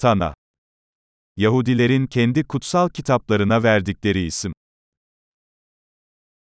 Tana. Yahudilerin kendi kutsal kitaplarına verdikleri isim.